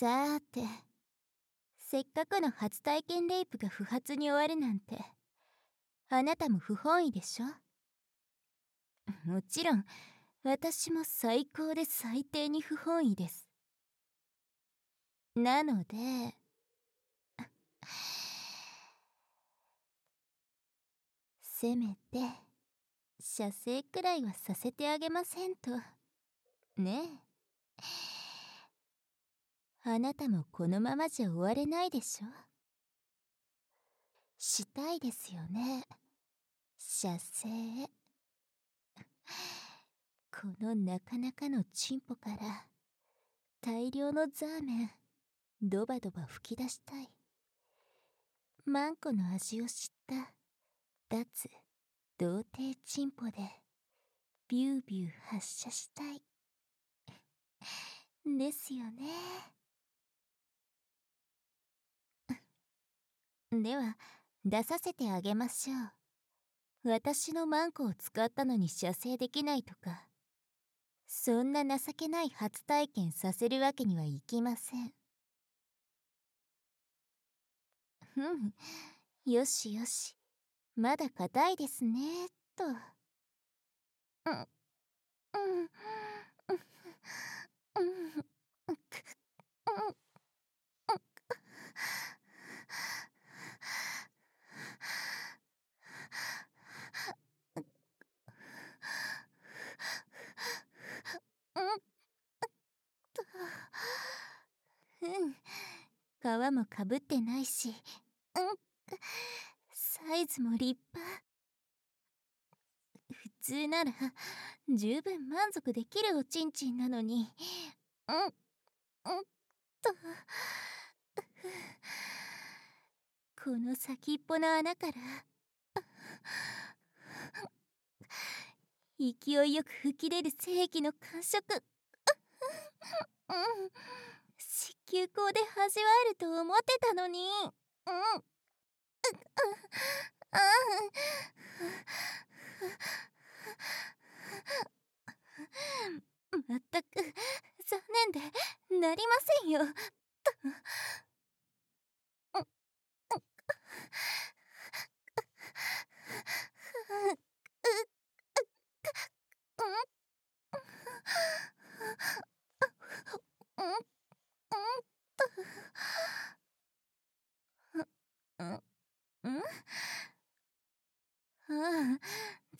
さーてせっかくの初体験レイプが不発に終わるなんてあなたも不本意でしょ？もちろん私も最高で最低に不本意です。なので せめて射精くらいはさせてあげませんとね？えあなたもこのままじゃ終われないでしょ？したいですよね。射精。このなかなかのチンポから大量のザーメンドバドバ吹き出したい。マンコの味を知った脱童貞チンポでビュービュー発射したい。ですよね。では出させてあげましょう。私のマンコを使ったのに射精できないとか。そんな情けない初体験させるわけにはいきません。うん。よしよし。まだ硬いですねと。うん。うん。うん。うん。うん。うん。皮もかぶってないし。うん。サイズも立派。普通なら十分満足できるおちんちんなのに。うん。うんと。この先っぽの穴から。勢いよく吹き出る精液の感触。うん。子宮口で味わえると思ってたのに。うん。まったく残念でなりません。ようん。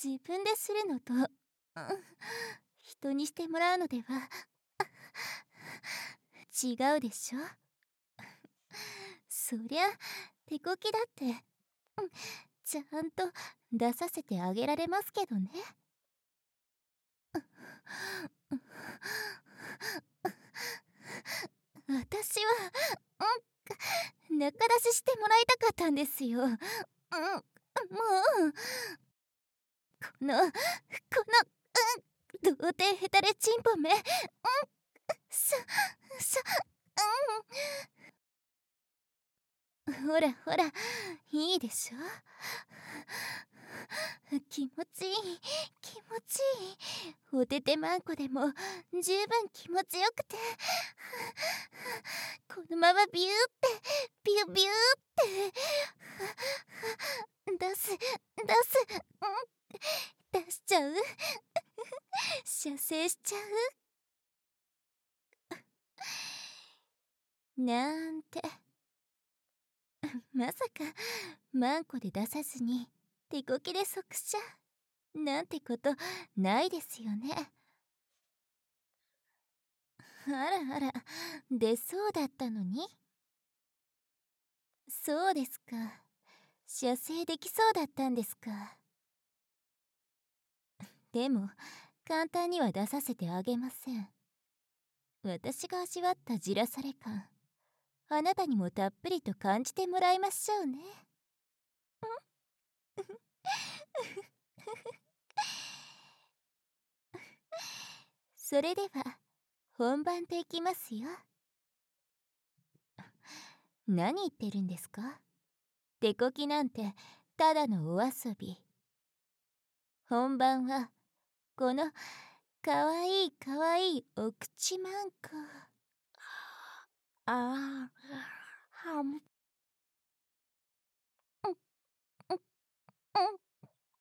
自分でするのと、人にしてもらうのでは違うでしょ？そりゃ手こきだってちゃんと出させてあげられますけどね。私は、うん、中出ししてもらいたかったんですよ。うん、もう、この、この、うん、童貞ヘタレチンポめ、うん、さ、さ、うん。ほらほら、いいでしょ？気持ちいい。気持ちいい。おててまんこでも十分気持ちよくて。このままビューって。ビュビューって。出す出す。出しちゃう。射精しちゃう。なんて。まさかマンコで出さずに手こきで即射なんてことないですよね。あらあら出そうだったのに？そうですか。射精できそうだったんですか？でも簡単には出させてあげません。私が味わったじらされ感。あなたにもたっぷりと感じてもらいましょうね。それでは本番といきますよ。何言ってるんですか？手こきなんてただのお遊び。本番はこのかわいいかわいいお口マンコ。ああ、はむ。うん、うん、うん、うん、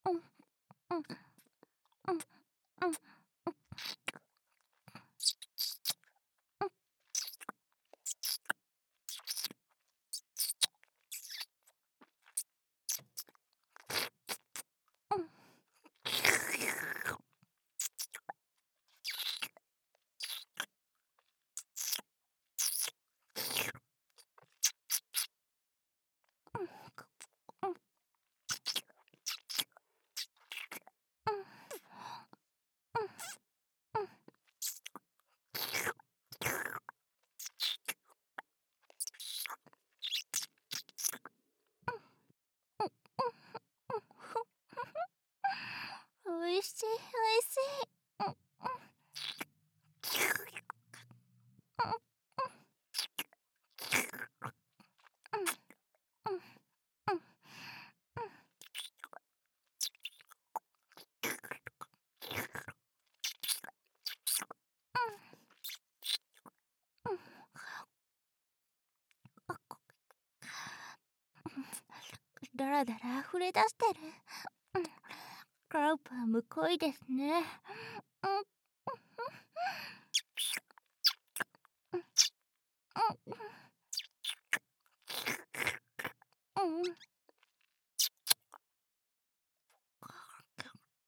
うん、うん、うん。いしいおいしいだらだら溢れ出してる。カラウパーむこいですね。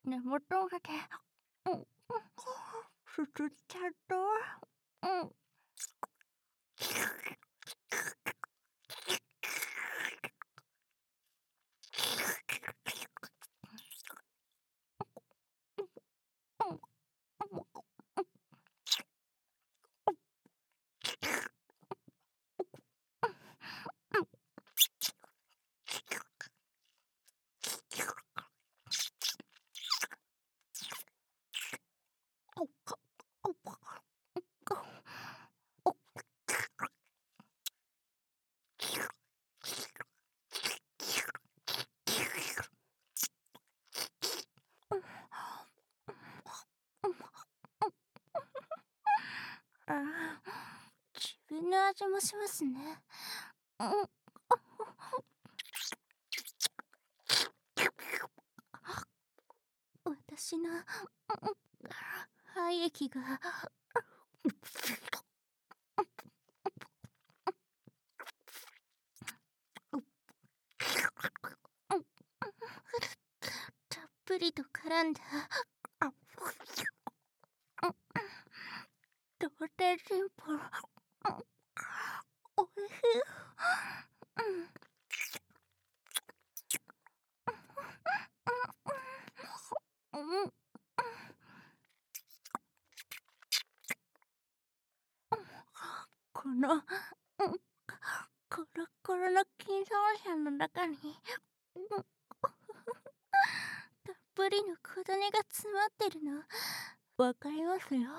根元がけ、すすっちゃった。うん。自分の味もしますね。うん私の肺液がたっぷりと絡んだ童貞進歩おいしいこの、コロコロの金三者の中に、たっぷりの小種が詰まってるの、わかりますよ。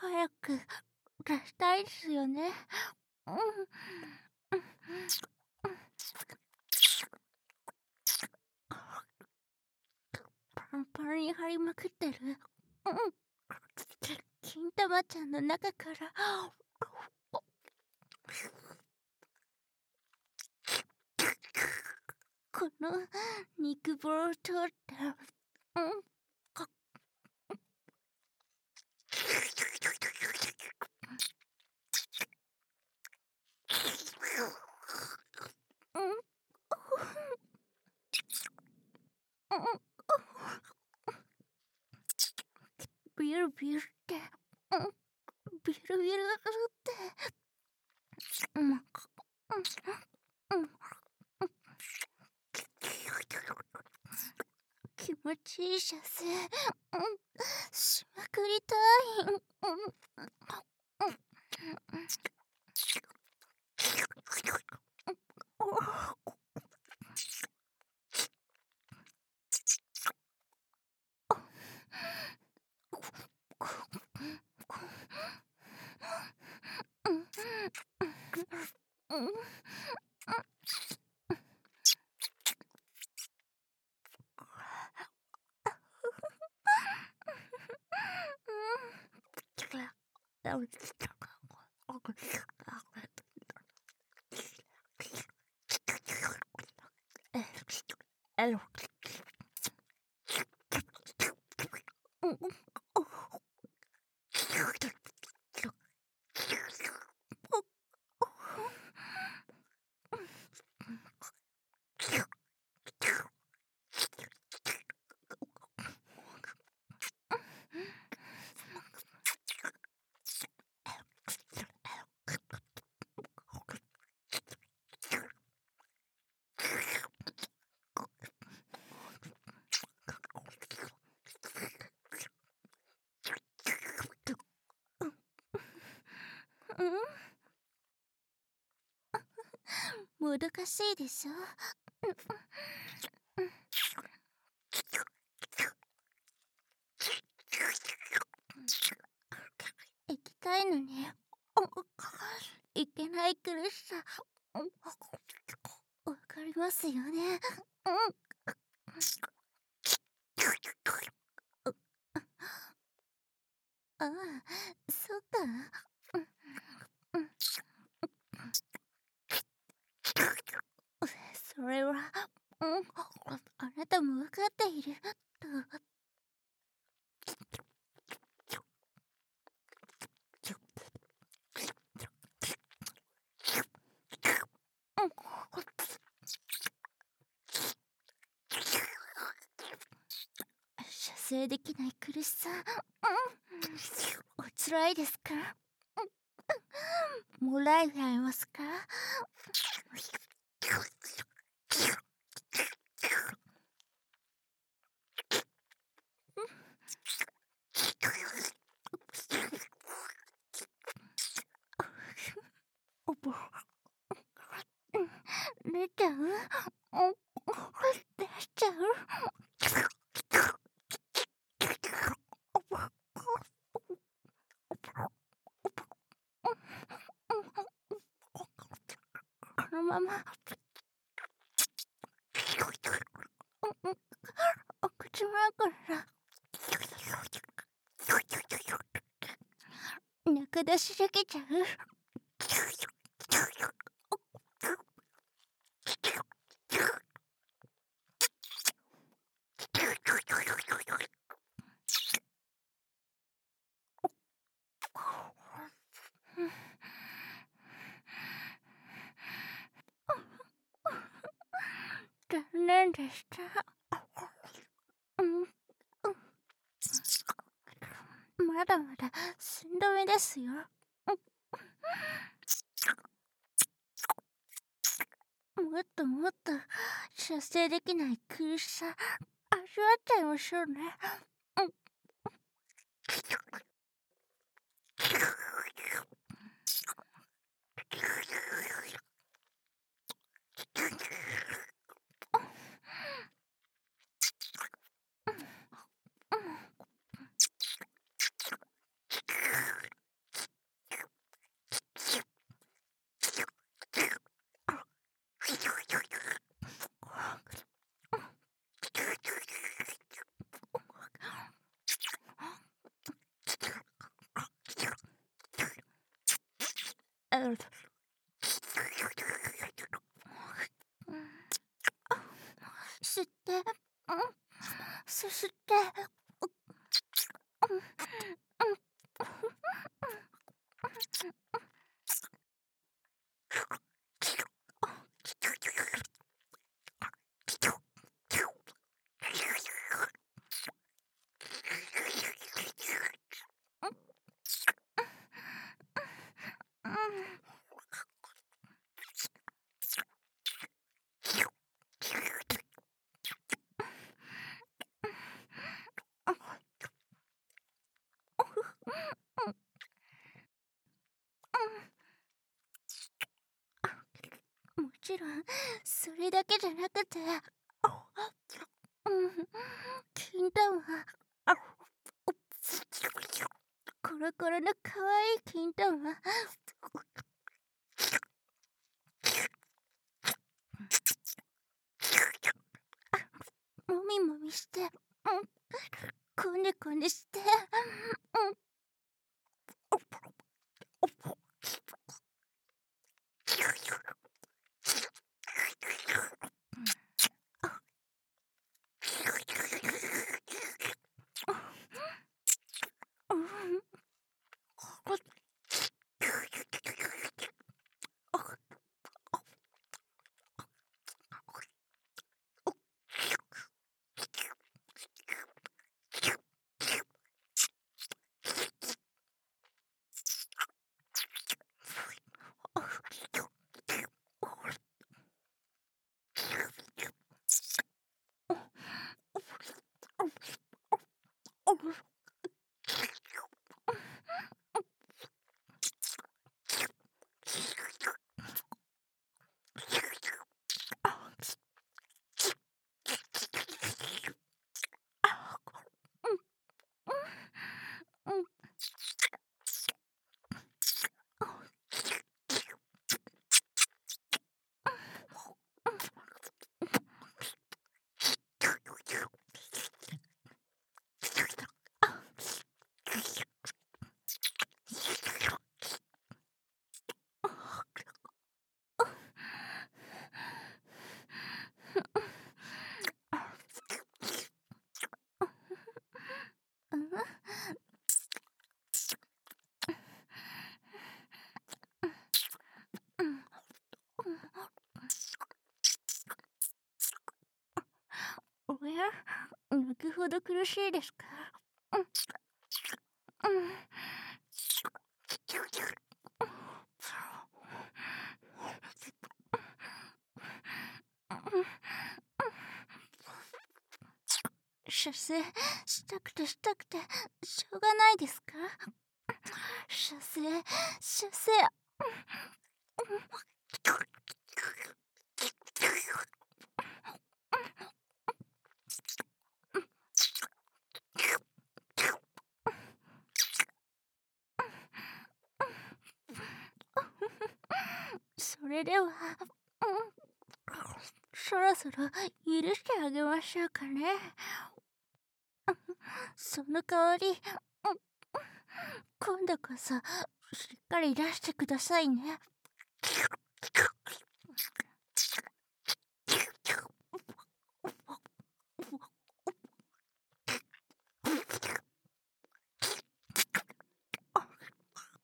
早く出したいですよね。パンパンに張りまくってる。金玉ちゃんの中からこの肉棒を通った、うん、ビルビルって、ビルビルって、うん、うん、気持ちいい射精、うん、しまくりたい、うん。もどかしいでしょ？行きたいのに行けない苦しさわかりますよねああそっかそれは、うん、あなたも分かっている。と。射精できない苦しさ、うん、おつらいですか？もらえられますか出ちゃう出しちゃうこのまま。お口枕中出しできちゃう残念でした。まだまだしんどめですよ。もっともっと射精できない苦しさ味わっちゃいましょうね。吸って、そして、もちろんそれだけじゃなくて、うん、金玉コロコロの可愛い金玉もみもみして、うん、こねこねしおや？泣くほど苦しいですか？うん。うん。出世したくてしたくてしょうがないですか出世出世それでは、うん、そろそろ許してあげましょうかね。その代わり、今度こそしっかり出してくださいね。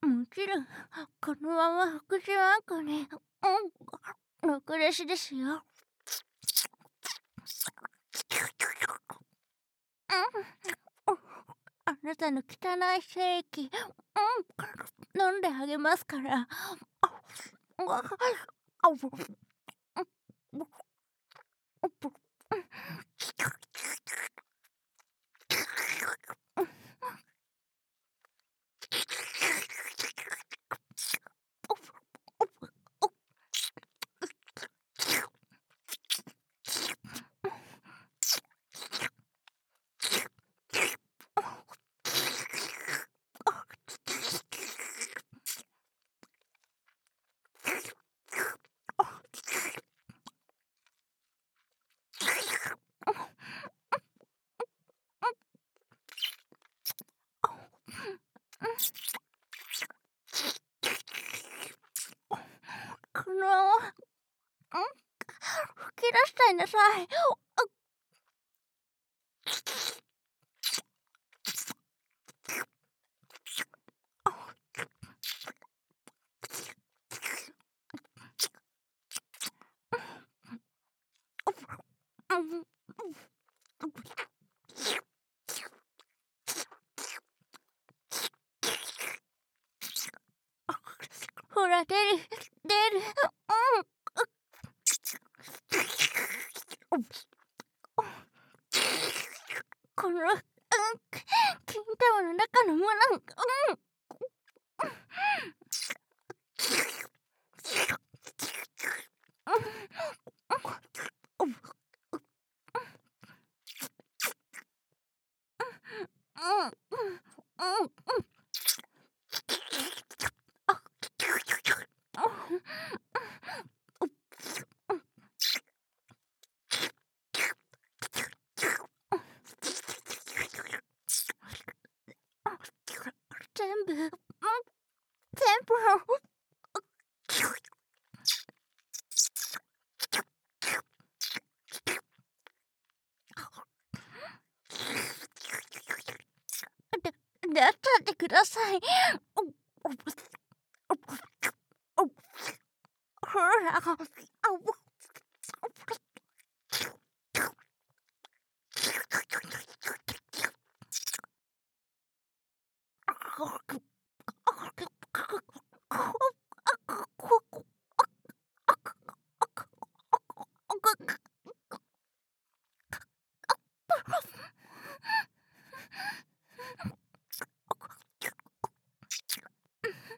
もちろん、このまま福祉あんこに、うん、ろくでしですよ。あなたの汚い精液、うん、飲んであげますから。あ、あ吹き出したいなさい。ほら出る出るこの、うん、金玉の中のもの、うん。全部、全部、だったってください。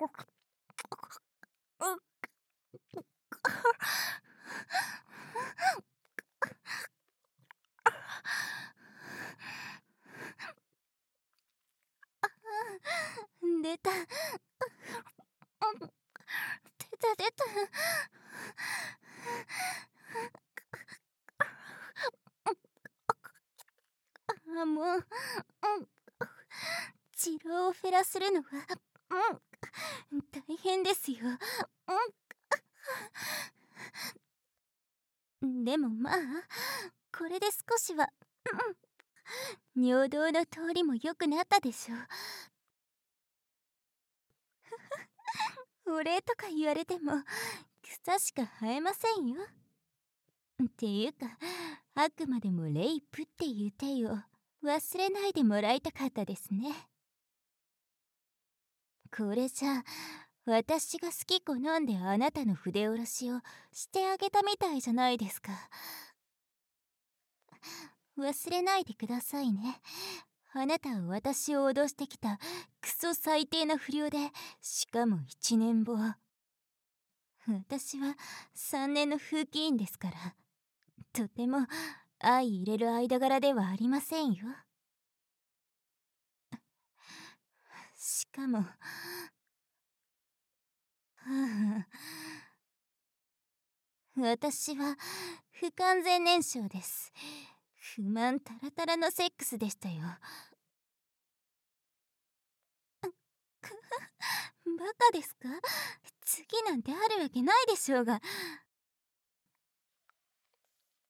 出た。出た出た。あもう、うん、治療をフェラするのは変ですようん。でもまあこれで少しはうん。尿道の通りも良くなったでしょう。お礼とか言われても草しか生えませんよ。っていうかあくまでもレイプっていう手を忘れないでもらいたかったですね。これじゃ私が好き好んであなたの筆下ろしをしてあげたみたいじゃないですか。忘れないでくださいね。あなたは私を脅してきたクソ最低な不良でしかも1年後。私は3年の風紀委員ですから。とても相入れる間柄ではありませんよ。しかも 私は不完全燃焼です。不満タラタラのセックスでしたよ。バカですか？次なんてあるわけないでしょうが。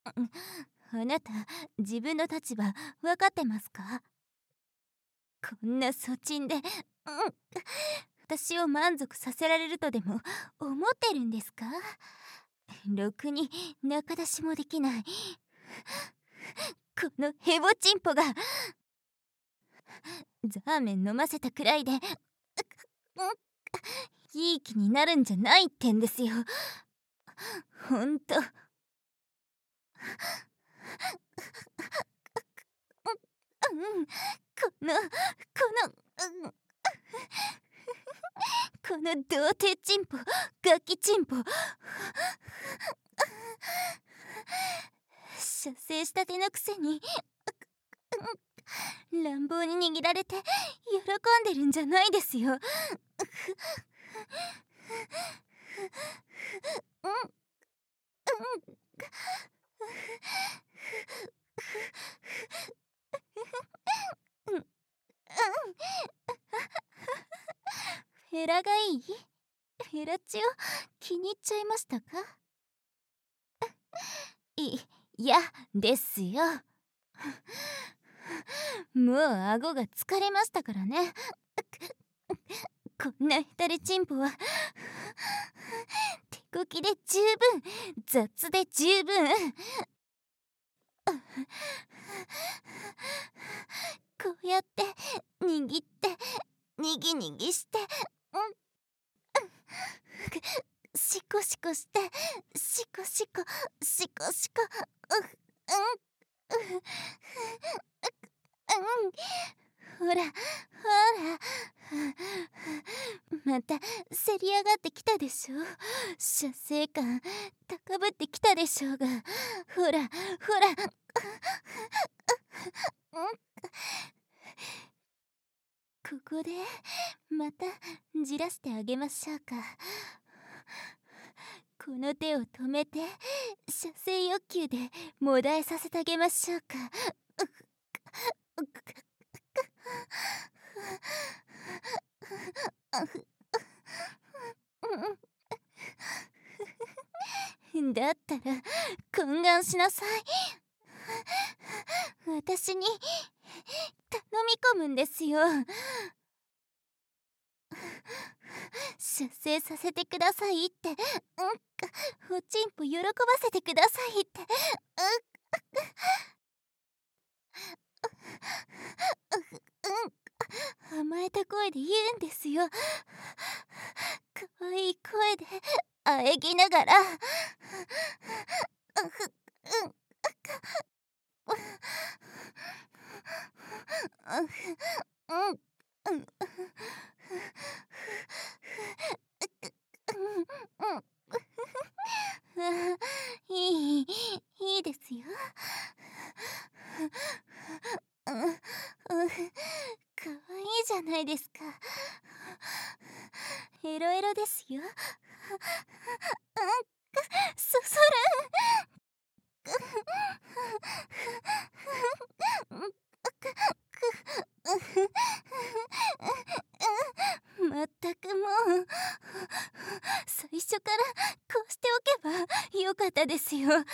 あなた自分の立場分かってますか？こんな粗沈で、うん、私を満足させられるとでも思ってるんですか？ろくに仲出しもできない。このヘボチンポがザーメン飲ませたくらいでいい気になるんじゃないってんですよ。ほん。とこのこのこの童貞チンポガキチンポ。射精したてのくせに乱暴に握られて喜んでるんじゃないですよ。フ ェラがいい？フェラチオ気に入っちゃいましたか？い、いやですよ。もう顎が疲れましたからね。こんなヘタレチンポは。手こきで十分。雑で十分。こうやって握ってにぎにぎして。うん。シコシコしてシコシコシコシコううん。うん。ほらほら。またせり上がってきたでしょ？射精感高ぶってきたでしょうが。ほらほら。ここでまたじらしてあげましょうか。この手を止めて射精欲求でもだえさせてあげましょうか。だったら懇願しなさい。私に頼み込むんですよ。出征させてくださいって。うんおちんぽ喜ばせてくださいって。うん甘えた声で言うんですよ。かわいい声であえぎながらうんいいいいですよかわいいじゃないですかエロエロですよそそらよ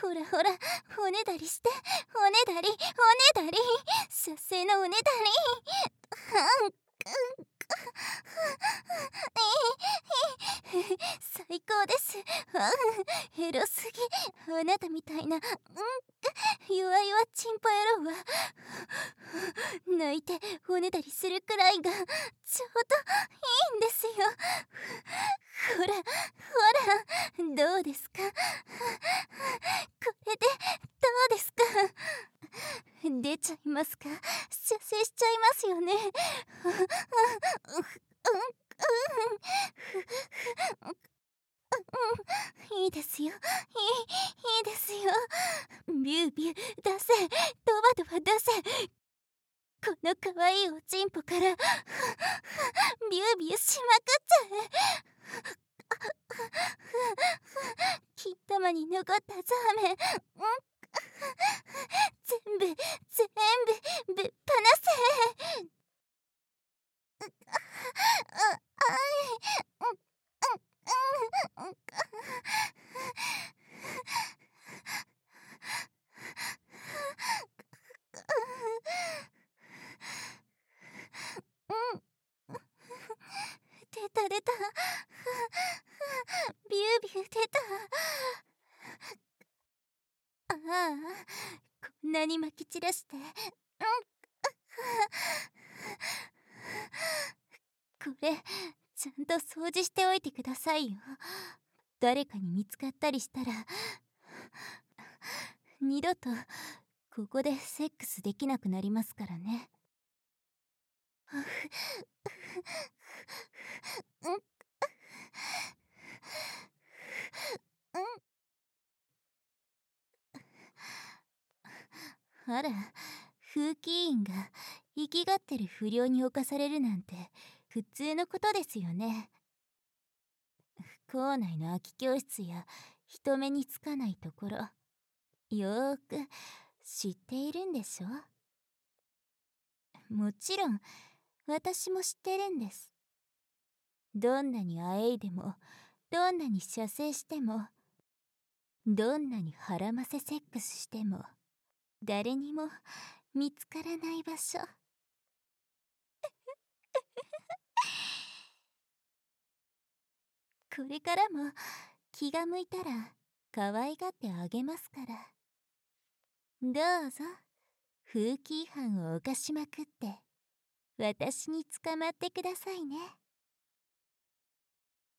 ほらほらおねだりしておねだりおねだり射精のおね。だり最高です。エロすぎ。あなたみたいな弱々チンポ野郎は泣いておねだりするくらいがちょうどいいんですよ。ほらほらどうですか？これでどうですか？出ちゃいますか？射精しちゃいますよね。うんいいですよ。いいいいですよ。ビュービュー出せ。ドバドバ出せ。この可愛いおちんぽからビュービューしまくっちゃえ。金玉に残ったザーメン全部全部ぶっ放せ出た出たビュービュー出たああこんなにまき散らしてこれちゃんと掃除しておいてくださいよ。誰かに見つかったりしたら二度とここでセックスできなくなりますからね。あら風紀委員が生きがってる不良に侵されるなんて普通のことですよね。校内の空き教室や人目につかないところよーく知っているんでしょ？もちろん私も知ってるんです。どんなにあえいでもどんなに射精してもどんなに腹ませセックスしても誰にも見つからない場所。これからも気が向いたら可愛がってあげますから。どうぞ。風紀違反を犯しまくって。私に捕まってくださいね。